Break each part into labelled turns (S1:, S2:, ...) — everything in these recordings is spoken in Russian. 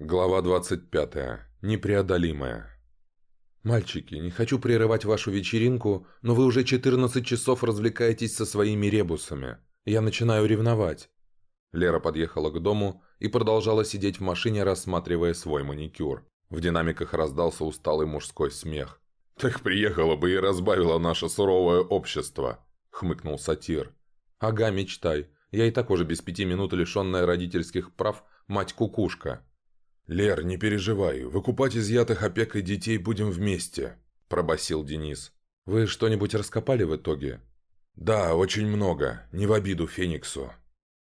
S1: Глава 25. Непреодолимая. «Мальчики, не хочу прерывать вашу вечеринку, но вы уже 14 часов развлекаетесь со своими ребусами. Я начинаю ревновать». Лера подъехала к дому и продолжала сидеть в машине, рассматривая свой маникюр. В динамиках раздался усталый мужской смех. «Так приехала бы и разбавила наше суровое общество», — хмыкнул сатир. «Ага, мечтай. Я и так уже без пяти минут лишенная родительских прав мать-кукушка».
S2: «Лер, не переживай, выкупать изъятых опекой детей будем вместе», – пробасил Денис.
S1: «Вы что-нибудь раскопали в итоге?»
S2: «Да, очень много, не в обиду Фениксу».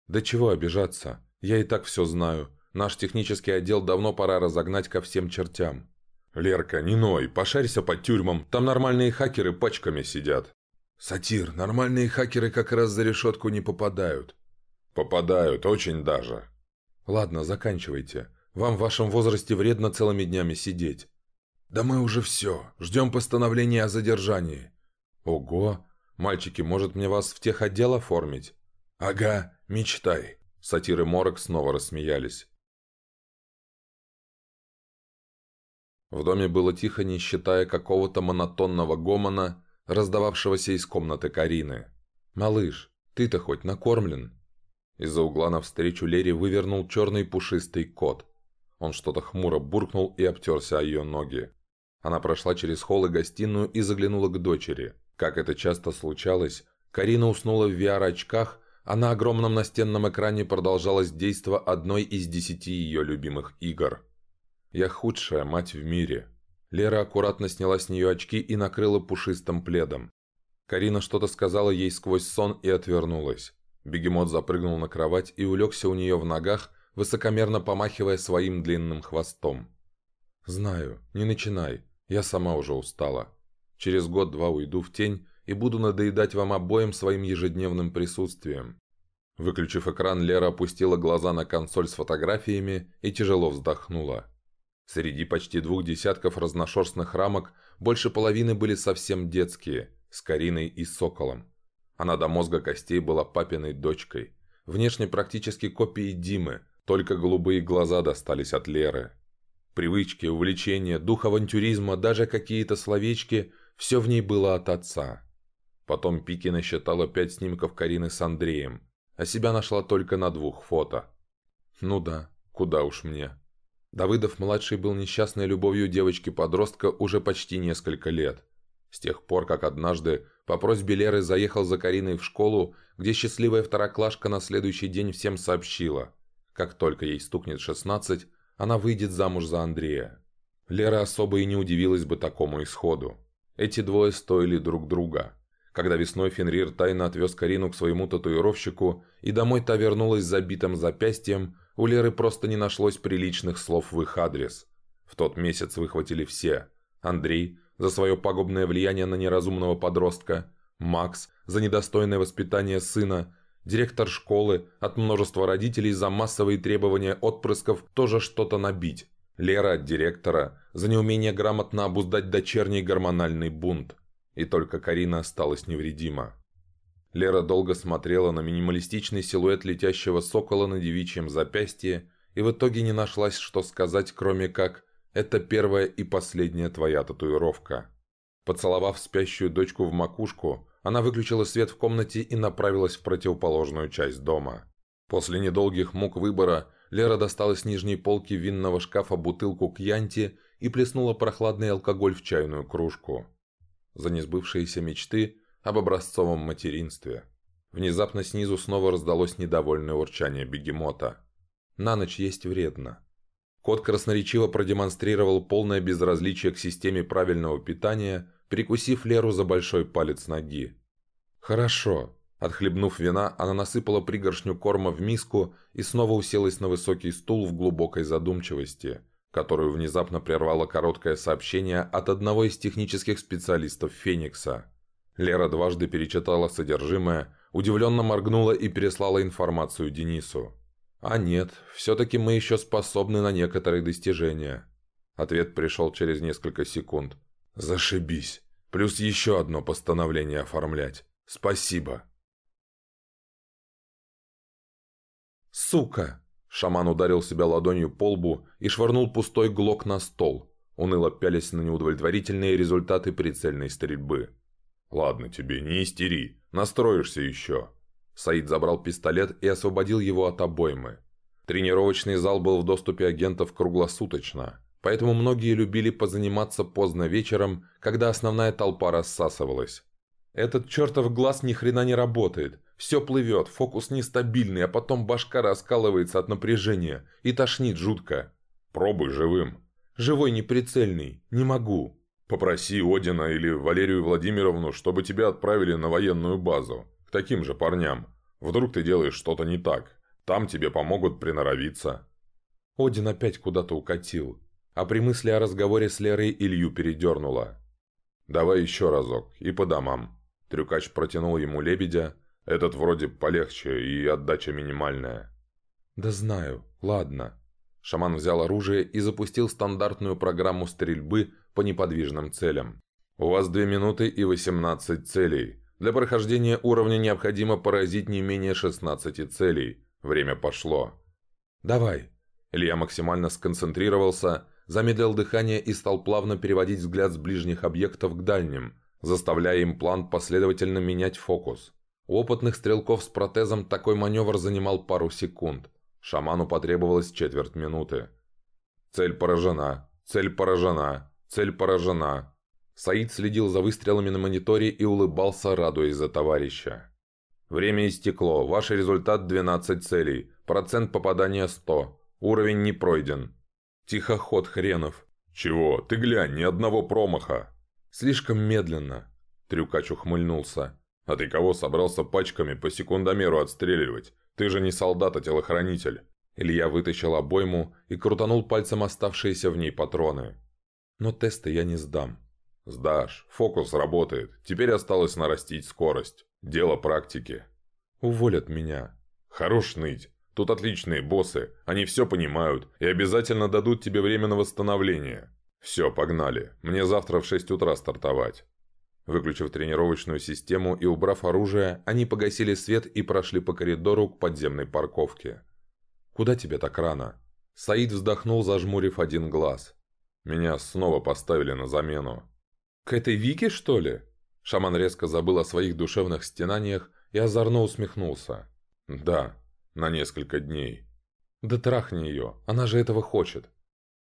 S1: «Да чего обижаться? Я и так все знаю. Наш технический отдел давно пора разогнать ко всем чертям».
S2: «Лерка, не ной, пошарься по тюрьмам, там нормальные хакеры пачками сидят».
S3: «Сатир, нормальные хакеры как раз за решетку не попадают».
S2: «Попадают, очень даже».
S1: «Ладно, заканчивайте. Вам в вашем возрасте вредно целыми днями сидеть».
S3: «Да мы уже все. Ждем постановления о задержании».
S1: «Ого! Мальчики, может мне вас в тех отдел оформить?»
S3: «Ага, мечтай».
S1: Сатиры Морок снова рассмеялись. В доме было тихо, не считая какого-то монотонного гомона, раздававшегося из комнаты Карины. «Малыш, ты-то хоть накормлен?» Из-за угла навстречу Лере вывернул черный пушистый кот. Он что-то хмуро буркнул и обтерся о ее ноги. Она прошла через холл и гостиную и заглянула к дочери. Как это часто случалось, Карина уснула в VR-очках, а на огромном настенном экране продолжалось действо одной из десяти ее любимых игр. «Я худшая мать в мире». Лера аккуратно сняла с нее очки и накрыла пушистым пледом. Карина что-то сказала ей сквозь сон и отвернулась. Бегемот запрыгнул на кровать и улегся у нее в ногах, высокомерно помахивая своим длинным хвостом. «Знаю, не начинай, я сама уже устала. Через год-два уйду в тень и буду надоедать вам обоим своим ежедневным присутствием». Выключив экран, Лера опустила глаза на консоль с фотографиями и тяжело вздохнула. Среди почти двух десятков разношерстных рамок больше половины были совсем детские, с Кариной и Соколом. Она до мозга костей была папиной дочкой. Внешне практически копией Димы, только голубые глаза достались от Леры. Привычки, увлечения, дух авантюризма, даже какие-то словечки – все в ней было от отца. Потом Пики насчитала пять снимков Карины с Андреем, а себя нашла только на двух фото. Ну да, куда уж мне. Давыдов-младший был несчастной любовью девочки-подростка уже почти несколько лет. С тех пор, как однажды по просьбе Леры заехал за Кариной в школу, где счастливая второклашка на следующий день всем сообщила – как только ей стукнет 16, она выйдет замуж за Андрея. Лера особо и не удивилась бы такому исходу. Эти двое стоили друг друга. Когда весной Фенрир тайно отвез Карину к своему татуировщику, и домой та вернулась с забитым запястьем, у Леры просто не нашлось приличных слов в их адрес. В тот месяц выхватили все. Андрей за свое пагубное влияние на неразумного подростка, Макс за недостойное воспитание сына, Директор школы от множества родителей за массовые требования отпрысков тоже что-то набить. Лера от директора за неумение грамотно обуздать дочерний гормональный бунт. И только Карина осталась невредима. Лера долго смотрела на минималистичный силуэт летящего сокола на девичьем запястье и в итоге не нашлась, что сказать, кроме как «это первая и последняя твоя татуировка». Поцеловав спящую дочку в макушку, она выключила свет в комнате и направилась в противоположную часть дома. После недолгих мук выбора Лера достала с нижней полки винного шкафа бутылку кьянти и плеснула прохладный алкоголь в чайную кружку. За несбывшиеся мечты об образцовом материнстве. Внезапно снизу снова раздалось недовольное урчание бегемота. На ночь есть вредно. Кот красноречиво продемонстрировал полное безразличие к системе правильного питания перекусив Леру за большой палец ноги. «Хорошо». Отхлебнув вина, она насыпала пригоршню корма в миску и снова уселась на высокий стул в глубокой задумчивости, которую внезапно прервало короткое сообщение от одного из технических специалистов «Феникса». Лера дважды перечитала содержимое, удивленно моргнула и переслала информацию Денису. «А нет, все-таки мы еще способны на некоторые достижения». Ответ пришел через несколько секунд. Зашибись. Плюс еще одно постановление оформлять. Спасибо.
S4: Сука!
S1: Шаман ударил себя ладонью по лбу и швырнул пустой глок на стол, уныло пялись на неудовлетворительные результаты прицельной стрельбы.
S2: «Ладно тебе, не истери, настроишься еще».
S1: Саид забрал пистолет и освободил его от обоймы. Тренировочный зал был в доступе агентов круглосуточно, поэтому многие любили позаниматься поздно вечером, когда основная толпа рассасывалась. Этот чертов глаз ни хрена не работает. Все плывет, фокус нестабильный, а потом башка раскалывается от напряжения и тошнит жутко.
S2: Пробуй живым.
S1: Живой неприцельный. Не могу.
S2: Попроси Одина или Валерию Владимировну, чтобы тебя отправили на военную базу. К таким же парням. Вдруг ты делаешь что-то не так. Там тебе помогут приноровиться.
S1: Один опять куда-то укатил. А при мысли о разговоре с Лерой Илью передернуло.
S2: «Давай еще разок, и по домам». Трюкач протянул ему лебедя. Этот вроде полегче и отдача минимальная.
S1: «Да знаю. Ладно». Шаман взял оружие и запустил стандартную программу стрельбы по неподвижным целям. «У вас две минуты и 18 целей. Для прохождения уровня необходимо поразить не менее 16 целей. Время пошло». «Давай». Илья максимально сконцентрировался, замедлил дыхание и стал плавно переводить взгляд с ближних объектов к дальним, заставляя им план последовательно менять фокус. У опытных стрелков с протезом такой маневр занимал пару секунд. Шаману потребовалось четверть минуты. Цель поражена, цель поражена, цель поражена. Саид следил за выстрелами на мониторе и улыбался, радуясь за товарища. Время истекло, ваш результат 12 целей, процент попадания 100, уровень не пройден. Тихоход хренов.
S2: Чего? Ты глянь, ни одного промаха.
S1: «Слишком медленно», – Трюкач ухмыльнулся.
S2: «А ты кого собрался пачками по секундомеру отстреливать? Ты же не солдат, а телохранитель».
S1: Илья вытащил обойму и крутанул пальцем оставшиеся в ней патроны. «Но тесты я не сдам».
S2: «Сдашь. Фокус работает. Теперь осталось нарастить скорость. Дело практики».
S1: «Уволят меня».
S2: «Хорош ныть. Тут отличные боссы. Они все понимают и обязательно дадут тебе время на восстановление. «Все, погнали. Мне завтра в 6 утра стартовать».
S1: Выключив тренировочную систему и убрав оружие, они погасили свет и прошли по коридору к подземной парковке. «Куда тебе так рано?» Саид вздохнул, зажмурив один глаз.
S2: «Меня снова поставили на замену».
S1: «К этой Вике, что ли?» Шаман резко забыл о своих душевных стенаниях и озорно усмехнулся.
S2: «Да, на несколько дней».
S1: «Да трахни ее, она же этого хочет».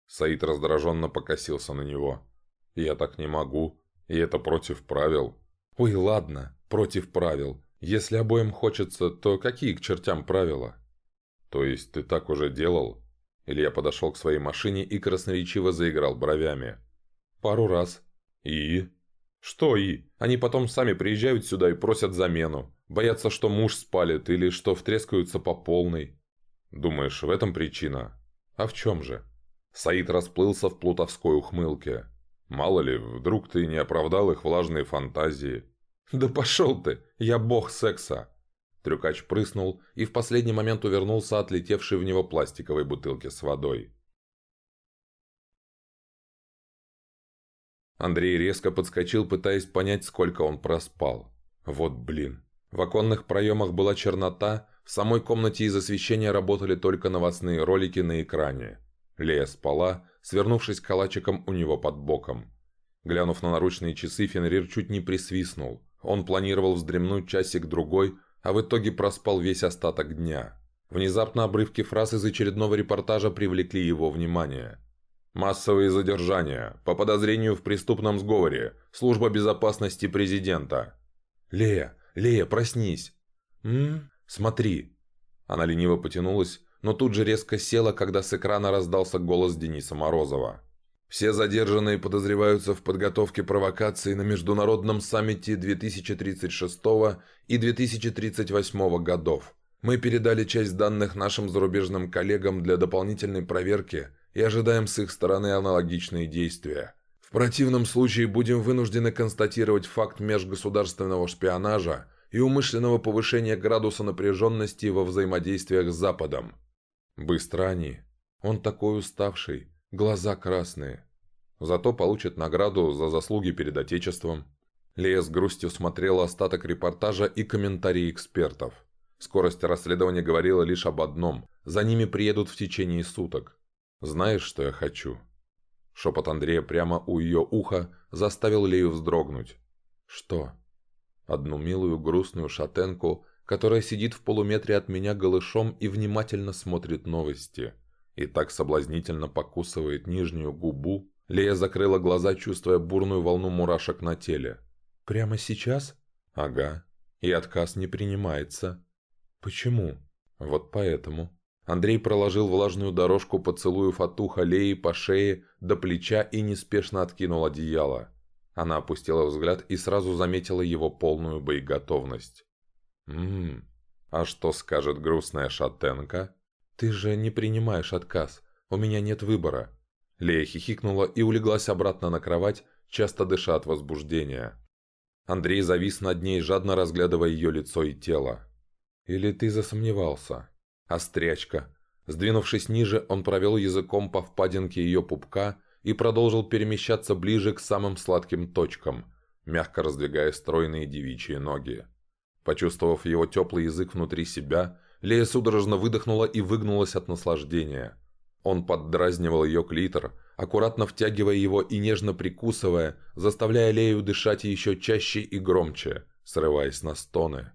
S2: Саид раздраженно покосился на него. «Я так не могу. И это против правил».
S1: «Ой, ладно, против правил. Если обоим хочется, то какие к чертям правила?»
S2: «То есть ты так уже делал?» Илья подошел к своей машине и красноречиво заиграл бровями.
S1: «Пару раз».
S2: «И?»
S1: «Что «и»? Они потом сами приезжают сюда и просят замену. Боятся, что муж спалит или что втрескаются по полной».
S2: «Думаешь, в этом причина?»
S1: «А в чем же?»
S2: Саид расплылся в плутовской ухмылке. «Мало ли, вдруг ты не оправдал их влажные фантазии».
S1: «Да пошел ты! Я бог секса!» Трюкач прыснул и в последний момент увернулся от летевшей в него пластиковой бутылки с водой. Андрей резко подскочил, пытаясь понять, сколько он проспал. Вот блин. В оконных проемах была чернота, в самой комнате из освещения работали только новостные ролики на экране. Лея спала, свернувшись калачиком у него под боком. Глянув на наручные часы, Фенрир чуть не присвистнул. Он планировал вздремнуть часик-другой, а в итоге проспал весь остаток дня. Внезапно обрывки фраз из очередного репортажа привлекли его внимание. «Массовые задержания. По подозрению в преступном сговоре. Служба безопасности президента». «Лея! Лея, проснись!» «М? Смотри!» Она лениво потянулась, но тут же резко села, когда с экрана раздался голос Дениса Морозова. Все задержанные подозреваются в подготовке провокации на Международном саммите 2036 и 2038 годов. Мы передали часть данных нашим зарубежным коллегам для дополнительной проверки и ожидаем с их стороны аналогичные действия. В противном случае будем вынуждены констатировать факт межгосударственного шпионажа и умышленного повышения градуса напряженности во взаимодействиях с Западом. Быстро они. Он такой уставший, глаза красные. Зато получит награду за заслуги перед Отечеством. Лея с грустью смотрела остаток репортажа и комментарии экспертов. Скорость расследования говорила лишь об одном. За ними приедут в течение суток. «Знаешь, что я хочу?» Шепот Андрея прямо у ее уха заставил Лею вздрогнуть. «Что?» Одну милую грустную шатенку, которая сидит в полуметре от меня голышом и внимательно смотрит новости. И так соблазнительно покусывает нижнюю губу. Лея закрыла глаза, чувствуя бурную волну мурашек на теле. «Прямо сейчас?» «Ага. И отказ не принимается». «Почему?» «Вот поэтому». Андрей проложил влажную дорожку поцелуев от уха Леи по шее до плеча и неспешно откинул одеяло. Она опустила взгляд и сразу заметила его полную боеготовность. «Ммм, а что скажет грустная шатенка?» «Ты же не принимаешь отказ. У меня нет выбора». Лея хихикнула и улеглась обратно на кровать, часто дыша от возбуждения. Андрей завис над ней, жадно разглядывая ее лицо и тело. «Или ты засомневался?» «Острячка». Сдвинувшись ниже, он провел языком по впадинке ее пупка и продолжил перемещаться ближе к самым сладким точкам, мягко раздвигая стройные девичьи ноги. Почувствовав его теплый язык внутри себя, Лея судорожно выдохнула и выгнулась от наслаждения. Он поддразнивал ее клитор, аккуратно втягивая его и нежно прикусывая, заставляя Лею дышать еще чаще и громче, срываясь на стоны.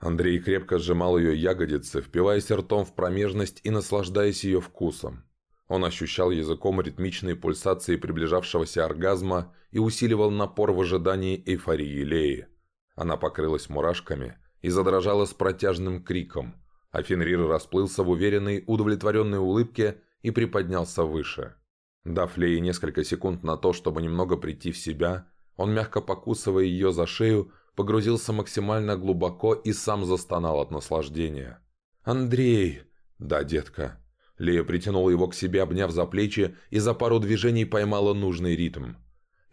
S1: Андрей крепко сжимал ее ягодицы, впиваясь ртом в промежность и наслаждаясь ее вкусом. Он ощущал языком ритмичные пульсации приближавшегося оргазма и усиливал напор в ожидании эйфории Леи. Она покрылась мурашками и задрожала с протяжным криком, а Фенрир расплылся в уверенной, удовлетворенной улыбке и приподнялся выше. Дав Лее несколько секунд на то, чтобы немного прийти в себя, он, мягко покусывая ее за шею, погрузился максимально глубоко и сам застонал от наслаждения. «Андрей!» «Да, детка». Лея притянула его к себе, обняв за плечи, и за пару движений поймала нужный ритм.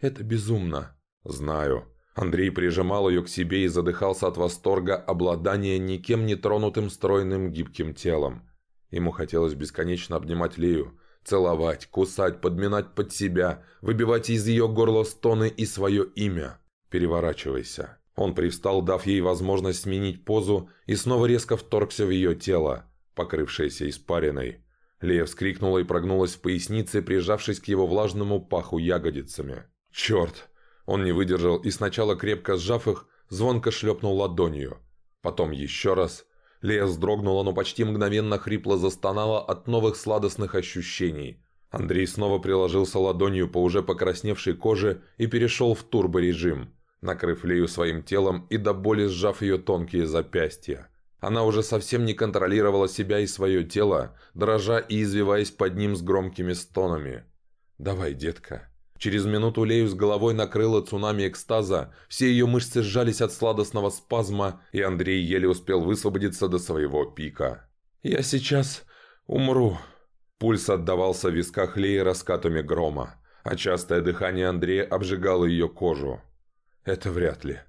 S1: «Это безумно». «Знаю». Андрей прижимал ее к себе и задыхался от восторга обладания никем не тронутым стройным гибким телом. Ему хотелось бесконечно обнимать Лею, целовать, кусать, подминать под себя, выбивать из ее горла стоны и свое имя. «Переворачивайся». Он привстал, дав ей возможность сменить позу, и снова резко вторгся в ее тело, покрывшееся испариной. Лея вскрикнула и прогнулась в пояснице, прижавшись к его влажному паху ягодицами. «Черт!» Он не выдержал и сначала, крепко сжав их, звонко шлепнул ладонью. Потом еще раз. Лея вздрогнула, но почти мгновенно хрипло застонала от новых сладостных ощущений. Андрей снова приложился ладонью по уже покрасневшей коже и перешел в турборежим накрыв Лею своим телом и до боли сжав ее тонкие запястья. Она уже совсем не контролировала себя и свое тело, дрожа и извиваясь под ним с громкими стонами. «Давай, детка». Через минуту Лею с головой накрыло цунами экстаза, все ее мышцы сжались от сладостного спазма, и Андрей еле успел высвободиться до своего пика. «Я сейчас умру». Пульс отдавался в висках Леи раскатами грома, а частое дыхание Андрея обжигало ее кожу. Это вряд ли.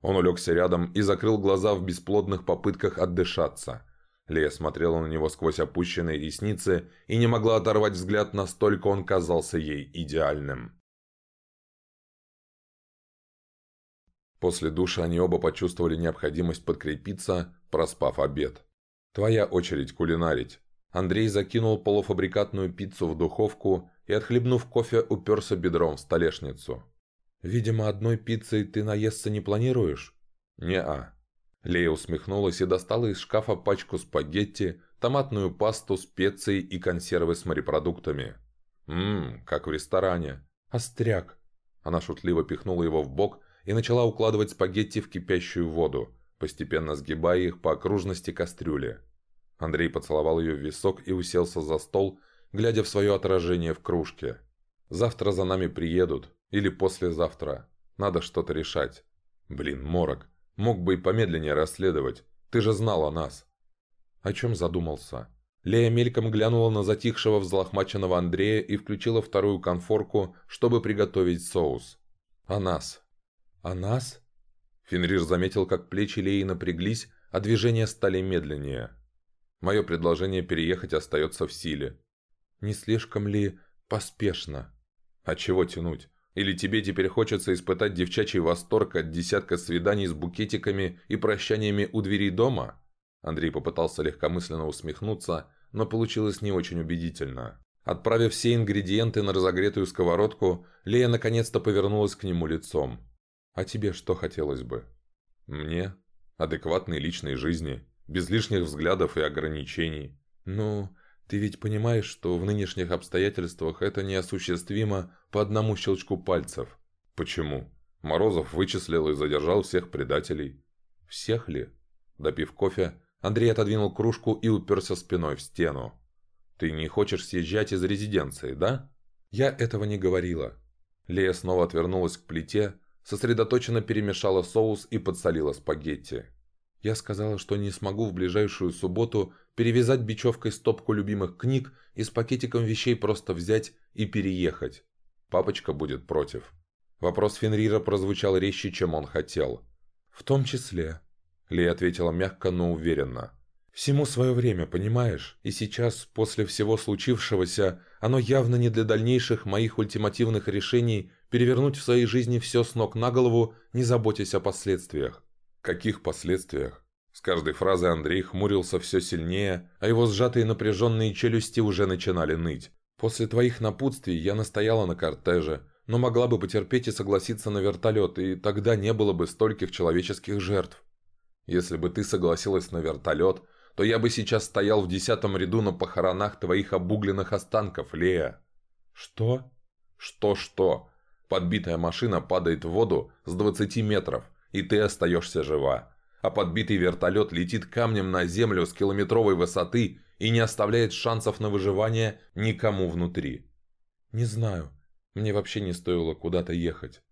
S1: Он улегся рядом и закрыл глаза в бесплодных попытках отдышаться. Лея смотрела на него сквозь опущенные ресницы и не могла оторвать взгляд, настолько он казался ей идеальным. После душа они оба почувствовали необходимость подкрепиться, проспав обед. «Твоя очередь кулинарить». Андрей закинул полуфабрикатную пиццу в духовку и, отхлебнув кофе, уперся бедром в столешницу. «Видимо, одной пиццей ты наесться не планируешь?» «Не-а». Лея усмехнулась и достала из шкафа пачку спагетти, томатную пасту, специи и консервы с морепродуктами. «Ммм, как в ресторане». «Остряк». Она шутливо пихнула его в бок и начала укладывать спагетти в кипящую воду, постепенно сгибая их по окружности кастрюли. Андрей поцеловал ее в висок и уселся за стол, глядя в свое отражение в кружке. «Завтра за нами приедут, или послезавтра. Надо что-то решать. Блин, Морок, мог бы и помедленнее расследовать. Ты же знал о нас. О чем задумался? Лея мельком глянула на затихшего взлохмаченного Андрея и включила вторую конфорку, чтобы приготовить соус. «О нас». «О нас?» Фенрир заметил, как плечи Леи напряглись, а движения стали медленнее. «Мое предложение переехать остается в силе». «Не слишком ли поспешно?» «А чего тянуть? Или тебе теперь хочется испытать девчачий восторг от десятка свиданий с букетиками и прощаниями у двери дома? Андрей попытался легкомысленно усмехнуться, но получилось не очень убедительно. Отправив все ингредиенты на разогретую сковородку, Лея наконец-то повернулась к нему лицом. «А тебе что хотелось бы?» «Мне? Адекватной личной жизни, без лишних взглядов и ограничений. Ну, ты ведь понимаешь, что в нынешних обстоятельствах это неосуществимо по одному щелчку пальцев?» «Почему?» Морозов вычислил и задержал всех предателей. «Всех ли?» Допив кофе, Андрей отодвинул кружку и уперся спиной в стену. «Ты не хочешь съезжать из резиденции, да?» «Я этого не говорила». Лея снова отвернулась к плите, сосредоточенно перемешала соус и подсолила спагетти. «Я сказала, что не смогу в ближайшую субботу перевязать бечевкой стопку любимых книг и с пакетиком вещей просто взять и переехать. Папочка будет против». Вопрос Фенрира прозвучал резче, чем он хотел. «В том числе», — Лея ответила мягко, но уверенно. Всему свое время, понимаешь? И сейчас, после всего случившегося, оно явно не для дальнейших моих ультимативных решений перевернуть в своей жизни все с ног на голову, не заботясь о последствиях. Каких последствиях? С каждой фразой Андрей хмурился все сильнее, а его сжатые напряженные челюсти уже начинали ныть. После твоих напутствий я настояла на кортеже, но могла бы потерпеть и согласиться на вертолет, и тогда не было бы стольких человеческих жертв. Если бы ты согласилась на вертолет – то я бы сейчас стоял в десятом ряду на похоронах твоих обугленных останков, Лея». «Что?» «Что-что? Подбитая машина падает в воду с 20 метров, и ты остаешься жива. А подбитый вертолет летит камнем на землю с километровой высоты и не оставляет шансов на выживание никому внутри». «Не знаю. Мне вообще не стоило куда-то ехать».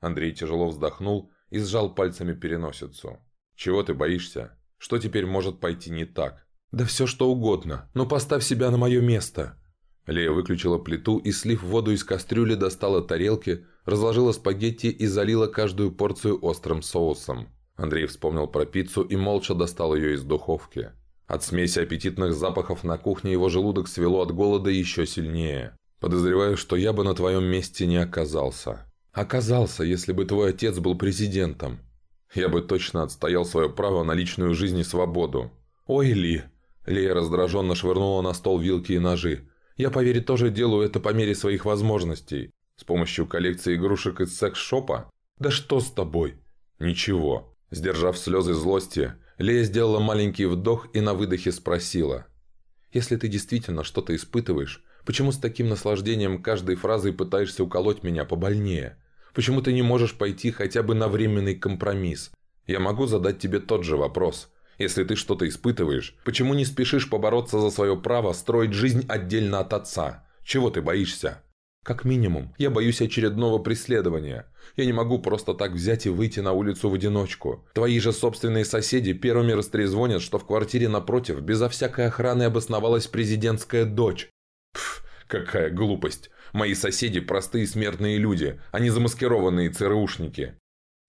S1: Андрей тяжело вздохнул и сжал пальцами переносицу. «Чего ты боишься? Что теперь может пойти не так? Да все что угодно, но поставь себя на мое место. Лея выключила плиту и, слив воду из кастрюли, достала тарелки, разложила спагетти и залила каждую порцию острым соусом. Андрей вспомнил про пиццу и молча достал ее из духовки. От смеси аппетитных запахов на кухне его желудок свело от голода еще сильнее. Подозреваю, что я бы на твоем месте не оказался. Оказался, если бы твой отец был президентом. Я бы точно отстоял свое право на личную жизнь и свободу. «Ой, Ли!» Лея раздраженно швырнула на стол вилки и ножи. «Я, поверить, тоже делаю это по мере своих возможностей. С помощью коллекции игрушек из секс-шопа? Да что с тобой?» «Ничего». Сдержав слезы злости, Лея сделала маленький вдох и на выдохе спросила. «Если ты действительно что-то испытываешь, почему с таким наслаждением каждой фразой пытаешься уколоть меня побольнее? Почему ты не можешь пойти хотя бы на временный компромисс? Я могу задать тебе тот же вопрос. Если ты что-то испытываешь, почему не спешишь побороться за свое право строить жизнь отдельно от отца? Чего ты боишься? Как минимум, я боюсь очередного преследования. Я не могу просто так взять и выйти на улицу в одиночку. Твои же собственные соседи первыми растрезвонят, что в квартире напротив безо всякой охраны обосновалась президентская дочь. Пф, какая глупость. Мои соседи – простые смертные люди, а не замаскированные ЦРУшники.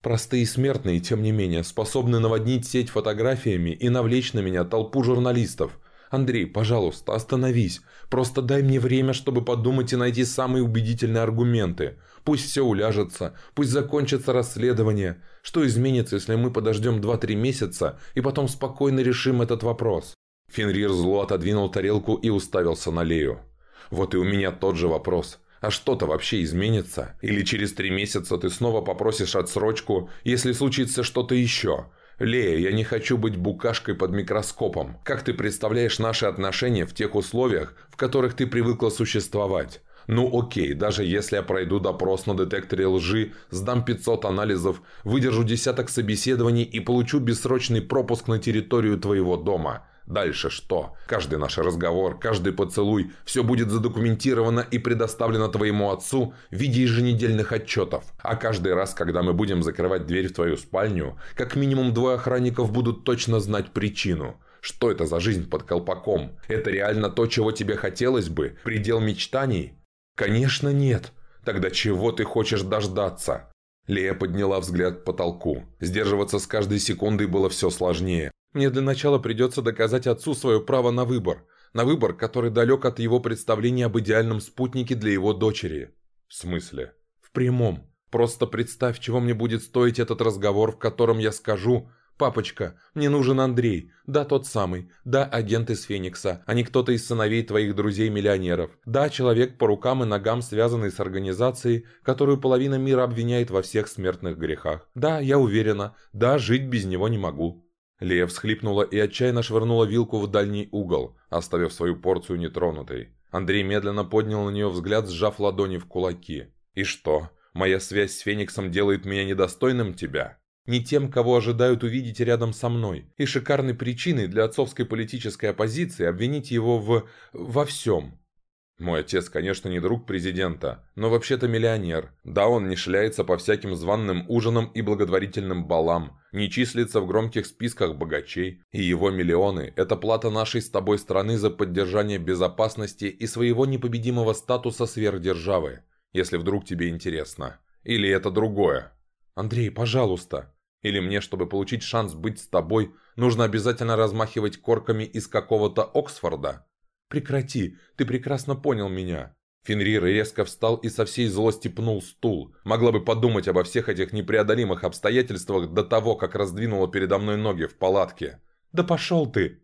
S1: Простые смертные, тем не менее, способны наводнить сеть фотографиями и навлечь на меня толпу журналистов. Андрей, пожалуйста, остановись. Просто дай мне время, чтобы подумать и найти самые убедительные аргументы. Пусть все уляжется, пусть закончится расследование. Что изменится, если мы подождем 2-3 месяца и потом спокойно решим этот вопрос?» Фенрир зло отодвинул тарелку и уставился на Лею. Вот и у меня тот же вопрос. А что-то вообще изменится? Или через три месяца ты снова попросишь отсрочку, если случится что-то еще? Лея, я не хочу быть букашкой под микроскопом. Как ты представляешь наши отношения в тех условиях, в которых ты привыкла существовать? Ну окей, даже если я пройду допрос на детекторе лжи, сдам 500 анализов, выдержу десяток собеседований и получу бессрочный пропуск на территорию твоего дома – Дальше что? Каждый наш разговор, каждый поцелуй, все будет задокументировано и предоставлено твоему отцу в виде еженедельных отчетов. А каждый раз, когда мы будем закрывать дверь в твою спальню, как минимум двое охранников будут точно знать причину. Что это за жизнь под колпаком? Это реально то, чего тебе хотелось бы? Предел мечтаний? Конечно нет. Тогда чего ты хочешь дождаться? Лея подняла взгляд к потолку. Сдерживаться с каждой секундой было все сложнее. Мне для начала придется доказать отцу свое право на выбор. На выбор, который далек от его представления об идеальном спутнике для его дочери. В смысле? В прямом. Просто представь, чего мне будет стоить этот разговор, в котором я скажу «Папочка, мне нужен Андрей. Да, тот самый. Да, агент из Феникса, а не кто-то из сыновей твоих друзей-миллионеров. Да, человек по рукам и ногам, связанный с организацией, которую половина мира обвиняет во всех смертных грехах. Да, я уверена. Да, жить без него не могу». Лея всхлипнула и отчаянно швырнула вилку в дальний угол, оставив свою порцию нетронутой. Андрей медленно поднял на нее взгляд, сжав ладони в кулаки. «И что, моя связь с Фениксом делает меня недостойным тебя?» не тем, кого ожидают увидеть рядом со мной, и шикарной причиной для отцовской политической оппозиции обвинить его в... во всем. Мой отец, конечно, не друг президента, но вообще-то миллионер. Да, он не шляется по всяким званным ужинам и благотворительным балам, не числится в громких списках богачей, и его миллионы – это плата нашей с тобой страны за поддержание безопасности и своего непобедимого статуса сверхдержавы, если вдруг тебе интересно. Или это другое. Андрей, пожалуйста, или мне, чтобы получить шанс быть с тобой, нужно обязательно размахивать корками из какого-то Оксфорда? Прекрати, ты прекрасно понял меня. Фенрир резко встал и со всей злости пнул стул. Могла бы подумать обо всех этих непреодолимых обстоятельствах до того, как раздвинула передо мной ноги в палатке. «Да пошел ты!»